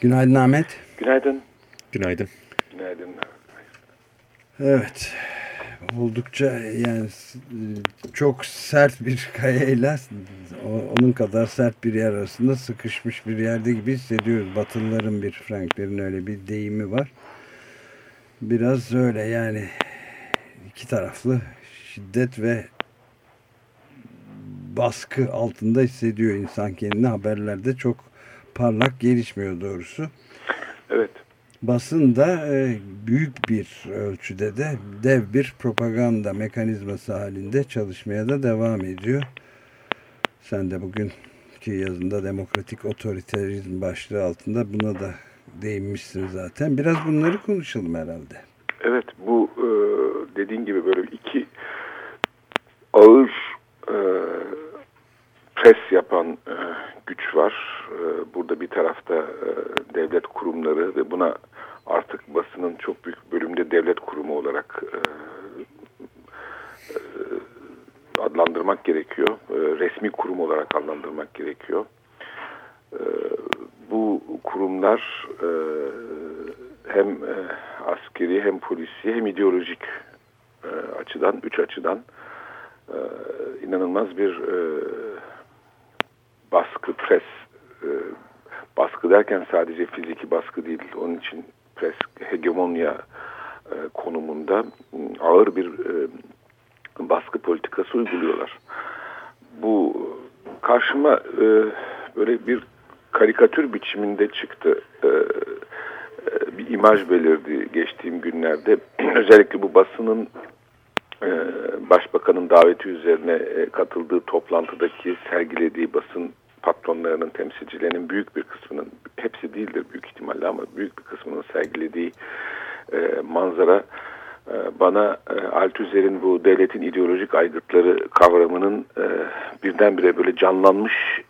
Günaydın Ahmet. Günaydın. Günaydın. Günaydın. Evet. Oldukça yani çok sert bir kayayla onun kadar sert bir yer arasında sıkışmış bir yerde gibi hissediyoruz. Batılıların bir Franklerin öyle bir deyimi var. Biraz öyle yani iki taraflı şiddet ve baskı altında hissediyor insan kendini. Haberlerde çok parlak gelişmiyor doğrusu. Evet. Basın da e, büyük bir ölçüde de dev bir propaganda mekanizması halinde çalışmaya da devam ediyor. Sen de bugünkü yazında demokratik otoriterizm başlığı altında buna da değinmişsin zaten. Biraz bunları konuşalım herhalde. Evet bu e, dediğin gibi böyle iki ağır e, pres yapan e, güç var. E, burada bir tarafta e, devlet kurumları ve buna artık basının çok büyük bölümde devlet kurumu olarak e, e, adlandırmak gerekiyor. Resmi kurum olarak adlandırmak gerekiyor. Bu kurumlar hem askeri hem polisi hem ideolojik açıdan, üç açıdan inanılmaz bir baskı, pres, e, baskı derken sadece fiziki baskı değil, onun için pres, hegemonya e, konumunda ağır bir e, baskı politikası uyguluyorlar. Bu karşıma e, böyle bir karikatür biçiminde çıktı. E, e, bir imaj belirdi geçtiğim günlerde. Özellikle bu basının başbakanın daveti üzerine e, katıldığı toplantıdaki sergilediği basın patronlarının temsilcilerinin büyük bir kısmının hepsi değildir büyük ihtimalle ama büyük bir kısmının sergilediği manzara bana Althusser'in bu devletin ideolojik aygıtları kavramının birdenbire böyle canlanmış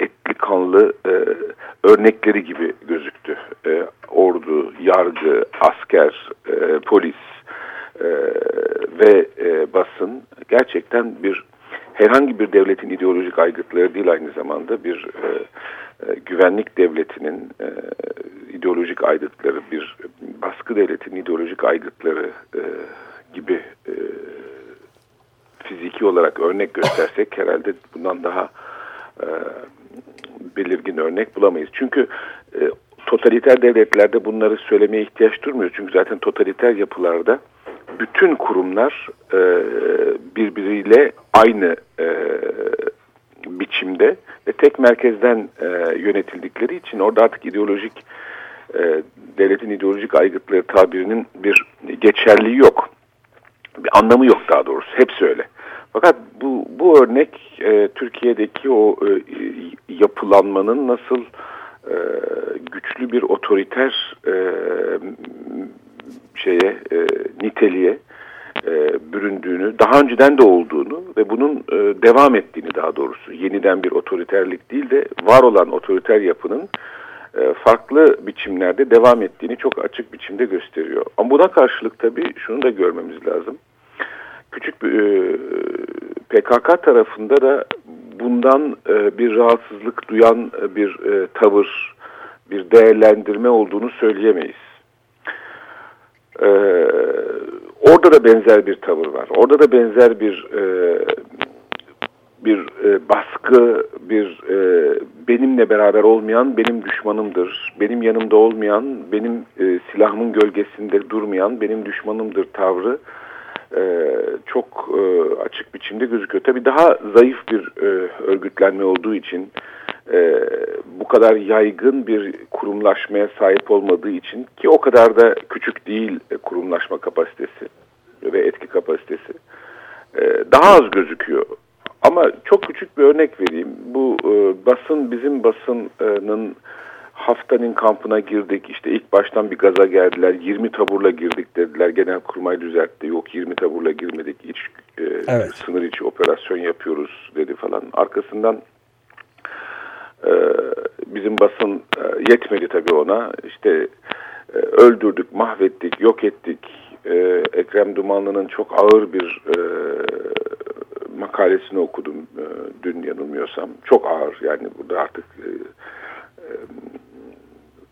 etli kanlı örnekleri gibi gözüktü. Ordu, yargı, asker, polis, e, ve e, basın gerçekten bir herhangi bir devletin ideolojik aygıtları değil aynı zamanda bir e, e, güvenlik devletinin e, ideolojik aygıtları, bir baskı devletinin ideolojik aygıtları e, gibi e, fiziki olarak örnek göstersek herhalde bundan daha e, belirgin örnek bulamayız. Çünkü e, totaliter devletlerde bunları söylemeye ihtiyaç durmuyor. Çünkü zaten totaliter yapılarda bütün kurumlar e, birbiriyle aynı e, biçimde ve tek merkezden e, yönetildikleri için orada artık ideolojik e, devletin ideolojik aygıtları tabirinin bir geçerliği yok. Bir anlamı yok daha doğrusu. Hepsi öyle. Fakat bu, bu örnek e, Türkiye'deki o e, yapılanmanın nasıl e, güçlü bir otoriter e, şeye e, niteliğe e, büründüğünü, daha önceden de olduğunu ve bunun e, devam ettiğini daha doğrusu yeniden bir otoriterlik değil de var olan otoriter yapının e, farklı biçimlerde devam ettiğini çok açık biçimde gösteriyor. Ama buna karşılık tabii şunu da görmemiz lazım. Küçük e, PKK tarafında da bundan e, bir rahatsızlık duyan e, bir e, tavır, bir değerlendirme olduğunu söyleyemeyiz. Ee, orada da benzer bir tavır var. Orada da benzer bir e, bir e, baskı, bir e, benimle beraber olmayan benim düşmanımdır. Benim yanımda olmayan, benim e, silahımın gölgesinde durmayan benim düşmanımdır tavrı e, çok e, açık biçimde gözüküyor. Tabii daha zayıf bir e, örgütlenme olduğu için e, bu kadar yaygın bir kurumlaşmaya sahip olmadığı için ki o kadar da küçük değil e, kurumlaşma kapasitesi ve etki kapasitesi e, daha az gözüküyor. Ama çok küçük bir örnek vereyim. Bu e, basın bizim basının haftanın kampına girdik. İşte ilk baştan bir gaza geldiler. 20 taburla girdik dediler. Genel kurmay düzeltti. Yok 20 taburla girmedik. İç, e, evet. Sınır içi operasyon yapıyoruz dedi falan. Arkasından bizim basın e, yetmedi tabii ona. İşte e, öldürdük, mahvettik, yok ettik. Ee, Ekrem Dumanlı'nın çok ağır bir e, makalesini okudum dün yanılmıyorsam. Çok ağır yani burada artık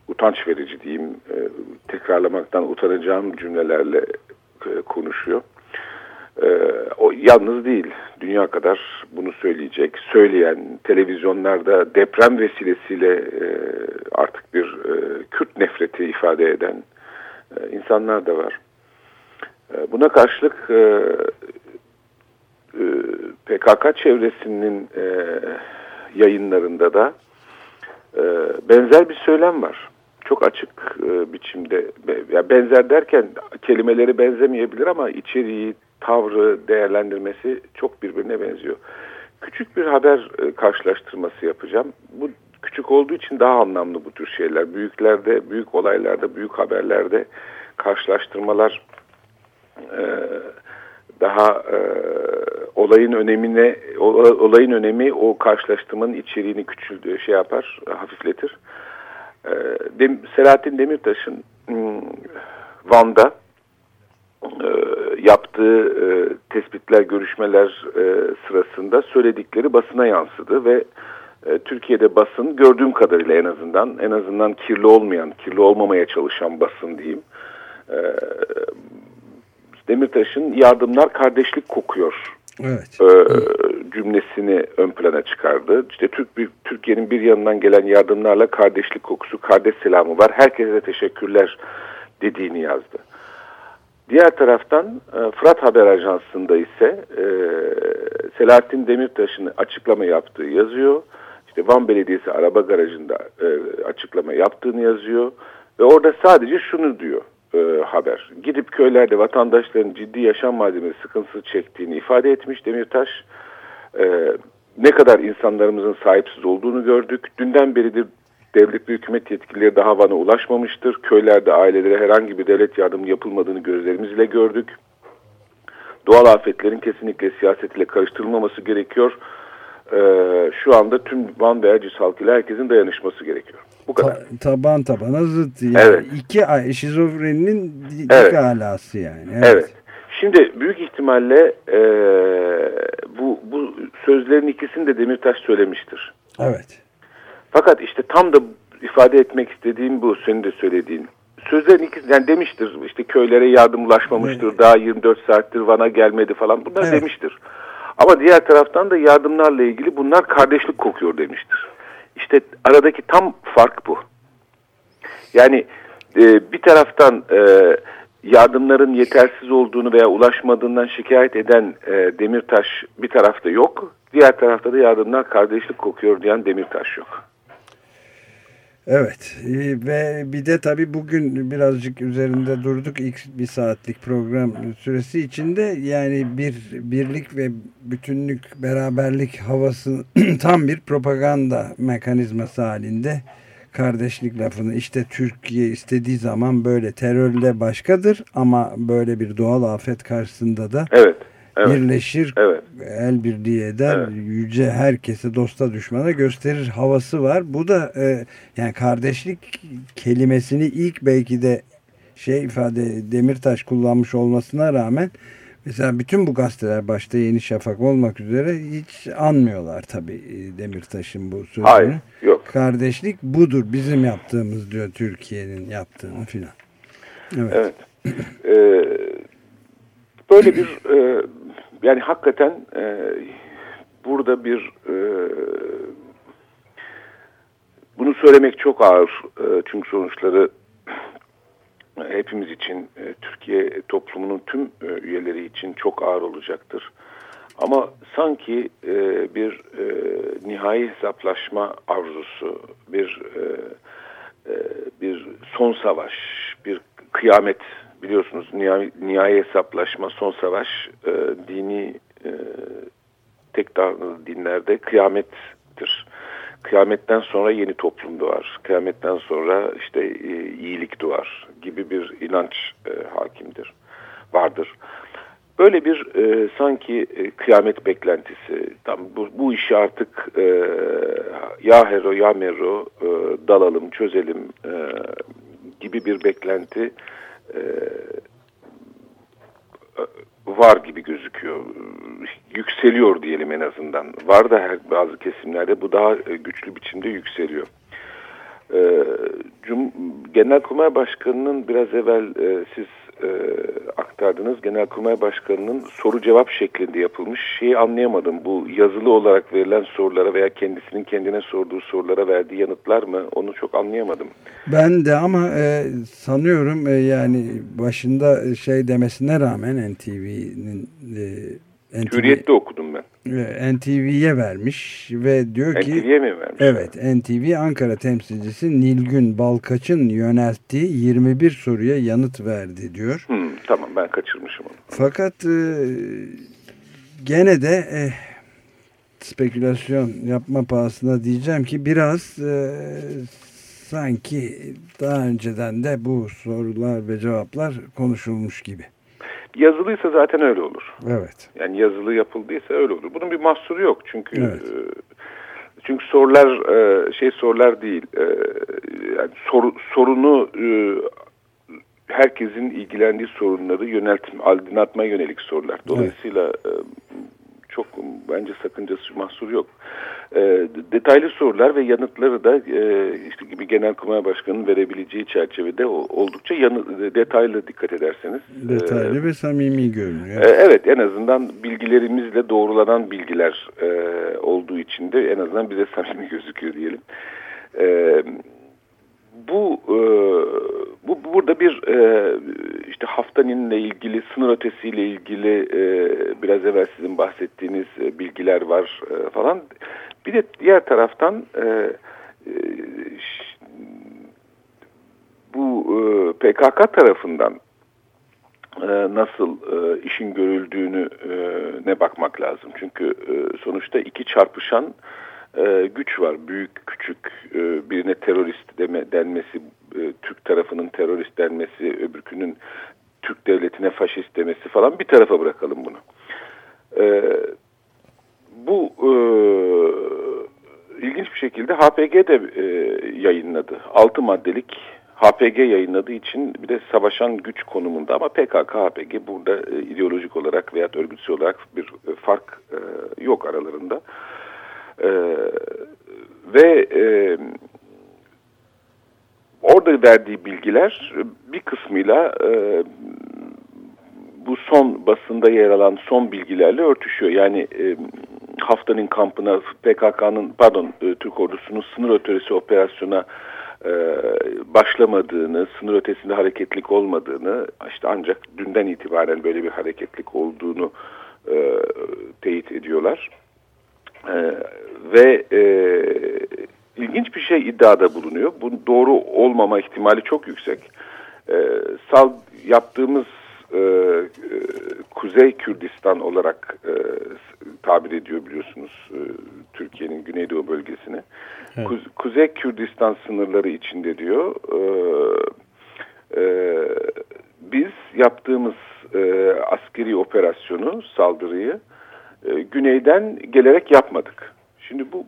utanç verici diyeyim, tekrarlamaktan utanacağım cümlelerle konuşuyor. O yalnız değil, dünya kadar bunu söyleyecek, söyleyen, televizyonlarda deprem vesilesiyle e, artık bir e, Kürt nefreti ifade eden e, insanlar da var. E, buna karşılık e, e, PKK çevresinin e, yayınlarında da e, benzer bir söylem var. Çok açık e, biçimde. Ya benzer derken kelimeleri benzemeyebilir ama içeriği, tavrı, değerlendirmesi çok birbirine benziyor. Küçük bir haber e, karşılaştırması yapacağım. Bu küçük olduğu için daha anlamlı bu tür şeyler. Büyüklerde, büyük olaylarda, büyük haberlerde karşılaştırmalar e, daha e, olayın önemine olayın önemi o karşılaştırmanın içeriğini küçüldüğü şey yapar, hafifletir. E, Dem, Selahattin Demirtaş'ın hmm, Van'da e, yaptığı e, tespitler, görüşmeler e, sırasında söyledikleri basına yansıdı ve e, Türkiye'de basın gördüğüm kadarıyla en azından en azından kirli olmayan, kirli olmamaya çalışan basın diyeyim. E, Demirtaş'ın yardımlar kardeşlik kokuyor evet. e, cümlesini ön plana çıkardı. İşte Türk Türkiye'nin bir yanından gelen yardımlarla kardeşlik kokusu, kardeş selamı var. Herkese teşekkürler dediğini yazdı. Diğer taraftan e, Fırat Haber Ajansı'nda ise e, Selahattin Demirtaş'ın açıklama yaptığı yazıyor. İşte Van Belediyesi araba garajında e, açıklama yaptığını yazıyor. Ve orada sadece şunu diyor e, haber. Gidip köylerde vatandaşların ciddi yaşam malzemesi sıkıntısı çektiğini ifade etmiş Demirtaş. Ne kadar insanlarımızın sahipsiz olduğunu gördük. Dünden beridir devlet ve hükümet yetkilileri daha Van'a ulaşmamıştır. Köylerde ailelere herhangi bir devlet yardımı yapılmadığını gözlerimizle gördük. Doğal afetlerin kesinlikle siyaset ile karıştırılmaması gerekiyor. Ee, şu anda tüm Van ve Erciyes halkıyla herkesin dayanışması gerekiyor. Bu kadar. Ta, taban tabana zıt. Yani evet. İki şizofreninin evet. alası yani. Evet. evet. Şimdi büyük ihtimalle e, bu, bu sözlerin ikisini de Demirtaş söylemiştir. Evet. Fakat işte tam da ifade etmek istediğim bu senin de söylediğin. Sözlerin ikisi yani demiştir işte köylere yardım ulaşmamıştır evet. daha 24 saattir Van'a gelmedi falan bunlar evet. demiştir. Ama diğer taraftan da yardımlarla ilgili bunlar kardeşlik kokuyor demiştir. İşte aradaki tam fark bu. Yani e, bir taraftan e, yardımların yetersiz olduğunu veya ulaşmadığından şikayet eden e, Demirtaş bir tarafta yok. Diğer tarafta da yardımlar kardeşlik kokuyor diyen Demirtaş yok. Evet ve bir de tabii bugün birazcık üzerinde durduk ilk bir saatlik program süresi içinde. Yani bir birlik ve bütünlük beraberlik havası tam bir propaganda mekanizması halinde. Kardeşlik lafını işte Türkiye istediği zaman böyle terörle başkadır ama böyle bir doğal afet karşısında da evet evet. birleşir, evet. el birliği eder, evet. yüce herkese dosta düşmana gösterir havası var. Bu da e, yani kardeşlik kelimesini ilk belki de şey ifade Demirtaş kullanmış olmasına rağmen mesela bütün bu gazeteler başta Yeni Şafak olmak üzere hiç anmıyorlar tabii e, Demirtaş'ın bu sözünü. Hayır, yok. Kardeşlik budur bizim yaptığımız diyor Türkiye'nin yaptığını filan. Evet. evet. ee, böyle bir e, yani hakikaten e, burada bir e, bunu söylemek çok ağır e, çünkü sonuçları hepimiz için e, Türkiye toplumunun tüm e, üyeleri için çok ağır olacaktır. Ama sanki e, bir e, nihai hesaplaşma arzusu, bir e, e, bir son savaş, bir kıyamet biliyorsunuz nihai, nihai hesaplaşma, son savaş e, dini e, tek tanrılı dinlerde kıyamettir. Kıyametten sonra yeni toplum doğar. Kıyametten sonra işte e, iyilik doğar gibi bir inanç e, hakimdir, vardır. Böyle bir e, sanki e, kıyamet beklentisi, tam bu, bu işi artık e, ya hero ya mero e, dalalım, çözelim e, gibi bir beklenti e, var gibi gözüküyor. Yükseliyor diyelim en azından. Var da her, bazı kesimlerde bu daha güçlü biçimde yükseliyor. E, Cum Genelkurmay Başkanı'nın biraz evvel e, siz e, aktardınız. Genelkurmay Başkanı'nın soru cevap şeklinde yapılmış şeyi anlayamadım. Bu yazılı olarak verilen sorulara veya kendisinin kendine sorduğu sorulara verdiği yanıtlar mı? Onu çok anlayamadım. Ben de ama e, sanıyorum e, yani başında şey demesine rağmen NTV'nin e, NTV, Hürriyet'te okudum. E, NTV'ye vermiş ve diyor ki NTV'ye mi vermiş? Evet NTV Ankara temsilcisi Nilgün Balkaç'ın yönelttiği 21 soruya yanıt verdi diyor. Hmm, tamam ben kaçırmışım onu. Fakat e, gene de e, spekülasyon yapma pahasına diyeceğim ki biraz e, sanki daha önceden de bu sorular ve cevaplar konuşulmuş gibi. Yazılıysa zaten öyle olur. Evet. Yani yazılı yapıldıysa öyle olur. Bunun bir mahsuru yok çünkü evet. e, çünkü sorular e, şey sorular değil. E, yani soru, sorunu e, herkesin ilgilendiği sorunları yöneltme, aydınlatmaya yönelik sorular. Dolayısıyla evet. Bence sakıncası mahsur yok. E, detaylı sorular ve yanıtları da e, işte gibi Genelkurmay Başkanı'nın verebileceği çerçevede oldukça yanı, detaylı dikkat ederseniz. Detaylı e, ve samimi görünüyor. E, evet en azından bilgilerimizle doğrulanan bilgiler e, olduğu için de en azından bize samimi gözüküyor diyelim. Evet bu e, bu burada bir e, işte haftaninle ilgili sınır ötesiyle ilgili e, biraz evvel sizin bahsettiğiniz e, bilgiler var e, falan. Bir de diğer taraftan e, e, bu e, PKK tarafından e, nasıl e, işin görüldüğünü e, ne bakmak lazım. Çünkü e, sonuçta iki çarpışan e, güç var. Büyük küçük e, birine terörist deme, denmesi, e, Türk tarafının terörist denmesi, öbürkünün Türk devletine faşist demesi falan bir tarafa bırakalım bunu. E, bu e, ilginç bir şekilde HPG de yayınladı. Altı maddelik HPG yayınladığı için bir de savaşan güç konumunda ama PKK, HPG burada ideolojik olarak veya örgütsel olarak bir fark yok aralarında. E, ve e, orada verdiği bilgiler bir kısmıyla e, bu son basında yer alan son bilgilerle örtüşüyor. Yani e, haftanın kampına PKK'nın pardon e, Türk ordusunun sınır ötesi operasyona e, başlamadığını, sınır ötesinde hareketlik olmadığını, işte ancak dünden itibaren böyle bir hareketlik olduğunu e, teyit ediyorlar. E, ve e, ilginç bir şey iddiada bulunuyor. Bu doğru olmama ihtimali çok yüksek. E, sal yaptığımız e, e, Kuzey Kürdistan olarak e, tabir ediyor biliyorsunuz e, Türkiye'nin Güneydoğu bölgesini. Evet. Kuze Kuzey Kürdistan sınırları içinde diyor e, e, biz yaptığımız e, askeri operasyonu, saldırıyı e, güneyden gelerek yapmadık. Şimdi bu,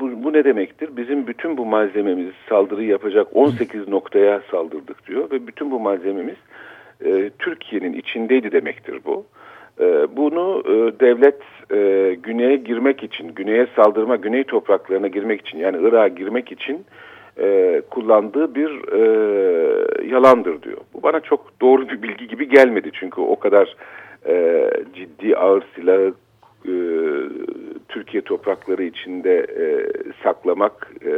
bu, bu ne demektir? Bizim bütün bu malzememiz saldırı yapacak 18 noktaya saldırdık diyor ve bütün bu malzememiz e, Türkiye'nin içindeydi demektir bu. E, bunu e, devlet e, güneye girmek için, güneye saldırma, güney topraklarına girmek için yani Irak'a girmek için e, kullandığı bir e, yalandır diyor. Bu bana çok doğru bir bilgi gibi gelmedi çünkü o kadar e, ciddi ağır silahı e, Türkiye toprakları içinde e, saklamak, e,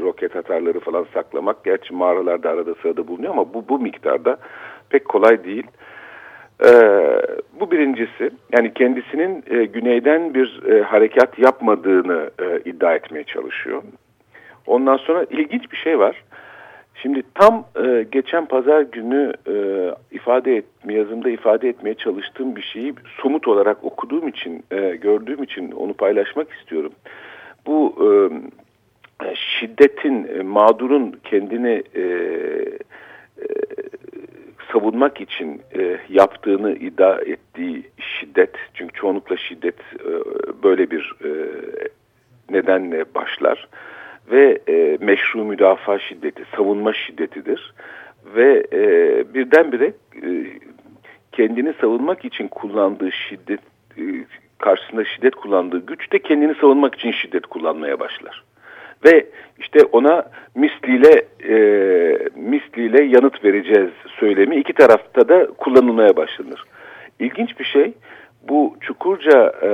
roket atarları falan saklamak, gerçi mağaralarda arada sırada bulunuyor ama bu, bu miktarda pek kolay değil. E, bu birincisi, yani kendisinin e, güneyden bir e, harekat yapmadığını e, iddia etmeye çalışıyor. Ondan sonra ilginç bir şey var. Şimdi tam e, geçen pazar günü e, ifade etme, yazımda ifade etmeye çalıştığım bir şeyi somut olarak okuduğum için, e, gördüğüm için onu paylaşmak istiyorum. Bu e, şiddetin, e, mağdurun kendini e, e, savunmak için e, yaptığını iddia ettiği şiddet, çünkü çoğunlukla şiddet e, böyle bir e, nedenle başlar ve e, meşru müdafaa şiddeti, savunma şiddetidir. Ve e, birdenbire e, kendini savunmak için kullandığı şiddet, e, karşısında şiddet kullandığı güç de kendini savunmak için şiddet kullanmaya başlar. ve işte ona misliyle e, misliyle yanıt vereceğiz söylemi iki tarafta da kullanılmaya başlanır. İlginç bir şey bu Çukurca e,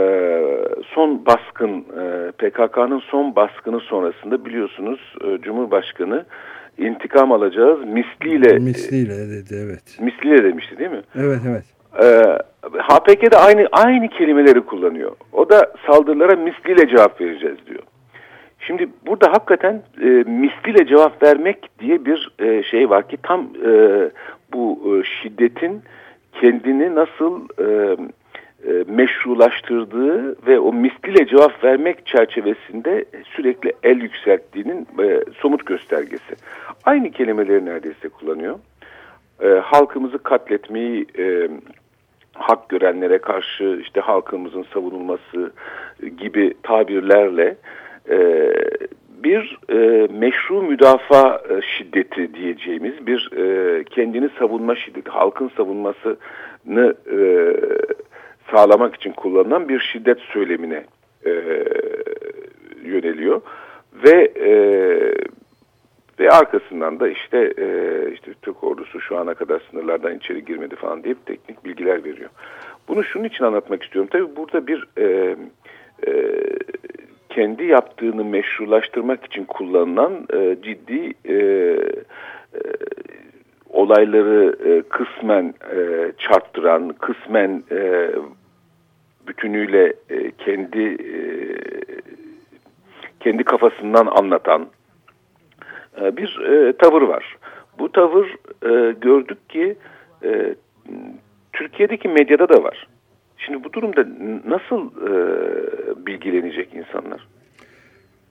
son baskın e, PKK'nın son baskını sonrasında biliyorsunuz e, Cumhurbaşkanı intikam alacağız misliyle misliyle dedi evet. Misliyle demişti değil mi? Evet evet. Ee, HPK'de aynı aynı kelimeleri kullanıyor. O da saldırılara misliyle cevap vereceğiz diyor. Şimdi burada hakikaten e, misliyle cevap vermek diye bir e, şey var ki tam e, bu e, şiddetin kendini nasıl e, e, meşrulaştırdığı ve o misliyle cevap vermek çerçevesinde sürekli el yükselttiğinin e, somut göstergesi. Aynı kelimeleri neredeyse kullanıyor. E, halkımızı katletmeyi e, hak görenlere karşı işte halkımızın savunulması gibi tabirlerle e, bir e, meşru müdafaa e, şiddeti diyeceğimiz bir e, kendini savunma şiddeti, halkın savunmasını e, sağlamak için kullanılan bir şiddet söylemine e, yöneliyor ve e, ve arkasından da işte e, işte Türk ordusu şu ana kadar sınırlardan içeri girmedi falan deyip teknik bilgiler veriyor. Bunu şunun için anlatmak istiyorum. Tabii burada bir e, e, kendi yaptığını meşrulaştırmak için kullanılan e, ciddi e, e, olayları e, kısmen e, çarptıran, kısmen e, bütünüyle e, kendi e, kendi kafasından anlatan e, bir e, tavır var. Bu tavır e, gördük ki e, Türkiye'deki medyada da var. Şimdi bu durumda nasıl e, bilgilenecek insanlar?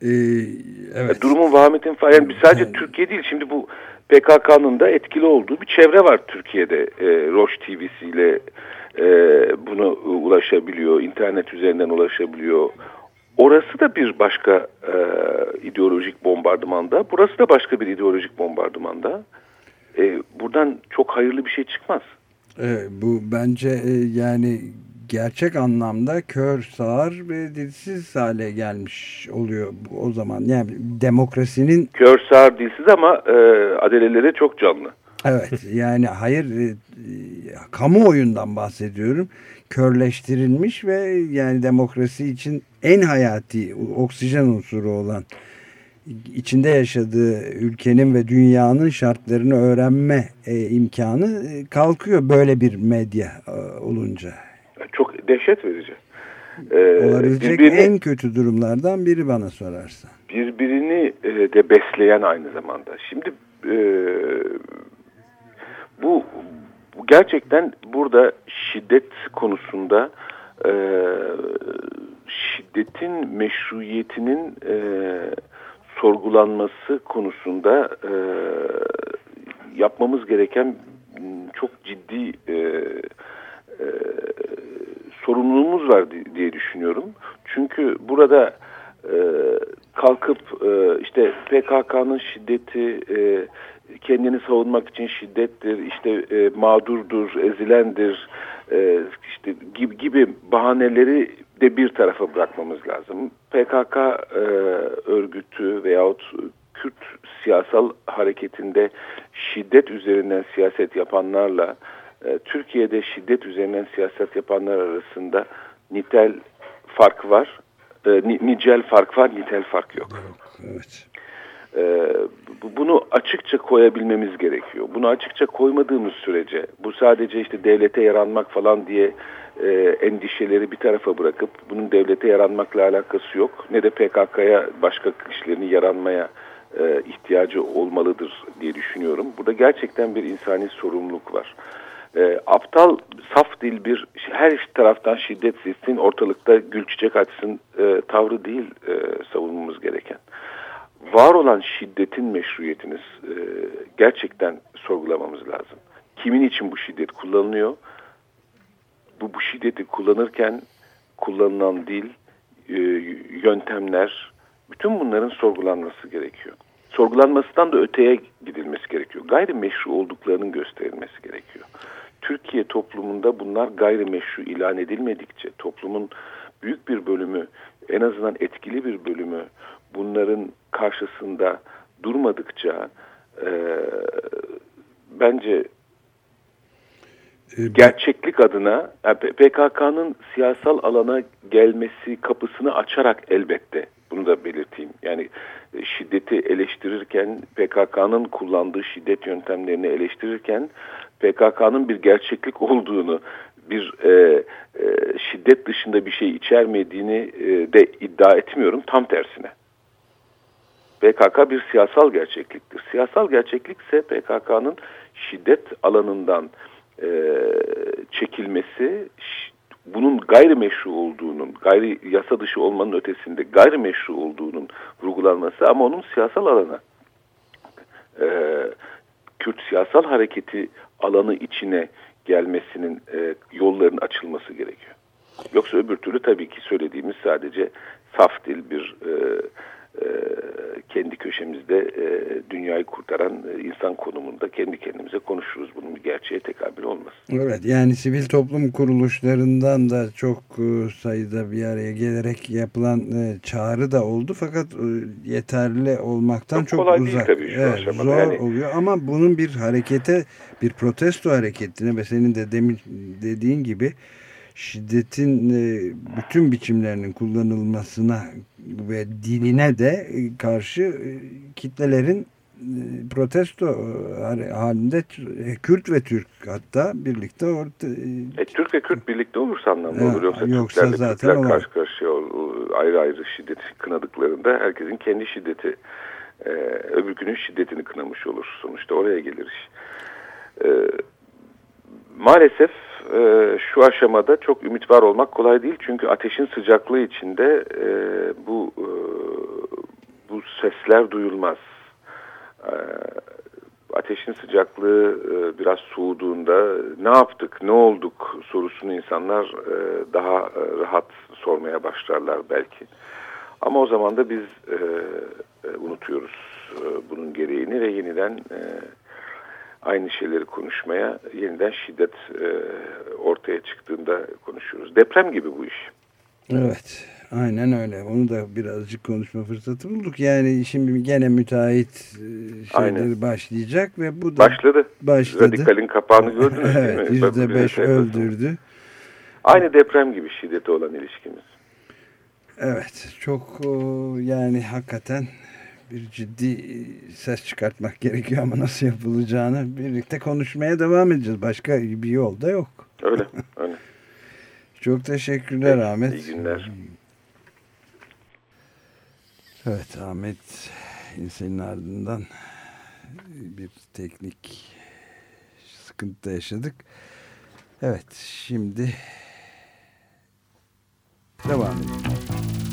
Ee, evet. Durumun vahametin falan. Yani sadece evet. Türkiye değil. Şimdi bu PKK'nın da etkili olduğu bir çevre var Türkiye'de. E, Roş TV'siyle e, bunu ulaşabiliyor. internet üzerinden ulaşabiliyor. Orası da bir başka e, ideolojik bombardımanda. Burası da başka bir ideolojik bombardımanda. E, buradan çok hayırlı bir şey çıkmaz. Evet, bu bence e, yani gerçek anlamda kör, sağır ve dilsiz hale gelmiş oluyor o zaman. Yani demokrasinin... Kör, sağır, dilsiz ama e, adeleleri çok canlı. Evet yani hayır e, e, kamuoyundan bahsediyorum. Körleştirilmiş ve yani demokrasi için en hayati oksijen unsuru olan içinde yaşadığı ülkenin ve dünyanın şartlarını öğrenme e, imkanı e, kalkıyor böyle bir medya e, olunca. Çok dehşet verici. Ee, Olabilecek birbirini, en kötü durumlardan biri bana sorarsan. Birbirini e, de besleyen aynı zamanda. Şimdi e, bu, gerçekten burada şiddet konusunda e, şiddetin meşruiyetinin e, sorgulanması konusunda e, yapmamız gereken çok ciddi e, e, sorumluluğumuz var diye düşünüyorum. Çünkü burada e, kalkıp e, işte PKK'nın şiddeti e, kendini savunmak için şiddettir, işte e, mağdurdur, ezilendir, e, işte gibi, gibi bahaneleri de bir tarafa bırakmamız lazım. PKK e, örgütü veyahut Kürt siyasal hareketinde şiddet üzerinden siyaset yapanlarla e, Türkiye'de şiddet üzerinden siyaset yapanlar arasında nitel fark var. E, nicel fark var, nitel fark yok. Evet. E, bunu açıkça koyabilmemiz gerekiyor. Bunu açıkça koymadığımız sürece bu sadece işte devlete yaranmak falan diye e, endişeleri bir tarafa bırakıp bunun devlete yaranmakla alakası yok. Ne de PKK'ya başka kişilerin yaranmaya e, ihtiyacı olmalıdır diye düşünüyorum. Burada gerçekten bir insani sorumluluk var. E, aptal, saf dil bir her taraftan şiddet sessin ortalıkta gül çiçek açsın e, tavrı değil e, savunmamız gereken. Var olan şiddetin meşruiyetini e, gerçekten sorgulamamız lazım. Kimin için bu şiddet kullanılıyor? Bu, bu şiddeti kullanırken kullanılan dil, e, yöntemler, bütün bunların sorgulanması gerekiyor. Sorgulanmasından da öteye gidilmesi gerekiyor. Gayrimeşru olduklarının gösterilmesi gerekiyor. Türkiye toplumunda bunlar gayrimeşru ilan edilmedikçe toplumun büyük bir bölümü en azından etkili bir bölümü bunların karşısında durmadıkça e, bence gerçeklik adına yani PKK'nın siyasal alana gelmesi kapısını açarak elbette bunu da belirteyim. Yani e, şiddeti eleştirirken PKK'nın kullandığı şiddet yöntemlerini eleştirirken PKK'nın bir gerçeklik olduğunu bir e, e, şiddet dışında bir şey içermediğini e, de iddia etmiyorum. Tam tersine. PKK bir siyasal gerçekliktir. Siyasal gerçeklik ise PKK'nın şiddet alanından e, çekilmesi, bunun gayrimeşru olduğunun, gayri yasa dışı olmanın ötesinde gayrimeşru olduğunun vurgulanması ama onun siyasal alana, e, Kürt siyasal hareketi alanı içine gelmesinin e, yolların açılması gerekiyor. Yoksa öbür türlü tabii ki söylediğimiz sadece saf dil bir e, kendi köşemizde e, dünyayı kurtaran e, insan konumunda kendi kendimize konuşuruz. Bunun bir gerçeğe tekabül olmaz. Evet yani sivil toplum kuruluşlarından da çok sayıda bir araya gelerek yapılan çağrı da oldu fakat yeterli olmaktan çok, çok kolay uzak. Değil tabii şu evet, zor yani... oluyor ama bunun bir harekete bir protesto hareketine ve senin de demin dediğin gibi şiddetin e, bütün biçimlerinin kullanılmasına ve diline de e, karşı e, kitlelerin protesto halinde Kürt ve Türk hatta birlikte orta, e, Türk ve Kürt birlikte olursa anlamlı olur. Yoksa, yoksa Türklerle zaten Türkler karşı karşıya ayrı ayrı şiddet kınadıklarında herkesin kendi şiddeti e, öbür günün şiddetini kınamış olur. Sonuçta oraya gelir iş. E, maalesef e, şu aşamada çok ümit var olmak kolay değil. Çünkü ateşin sıcaklığı içinde e, bu e, bu sesler duyulmaz. E, ateşin sıcaklığı e, biraz soğuduğunda ne yaptık, ne olduk sorusunu insanlar e, daha e, rahat sormaya başlarlar belki. Ama o zaman da biz e, e, unutuyoruz e, bunun gereğini ve yeniden e, aynı şeyleri konuşmaya yeniden şiddet e, ortaya çıktığında konuşuyoruz. Deprem gibi bu iş. Evet. Aynen öyle. Onu da birazcık konuşma fırsatı bulduk. Yani şimdi gene müteahhit e, şeyleri Aynen. başlayacak ve bu da başladı. Başladı. Radikalin kapağını gördünüz evet, değil mi? Yüzde beş öldürdü. Aynı deprem gibi şiddete olan ilişkimiz. Evet. Çok yani hakikaten bir ciddi e, ses çıkartmak gerekiyor ama nasıl yapılacağını birlikte konuşmaya devam edeceğiz. Başka bir yol da yok. Öyle, öyle. Çok teşekkürler evet, Ahmet. İyi günler. Evet Ahmet senin ardından bir teknik sıkıntı yaşadık. Evet şimdi devam edelim.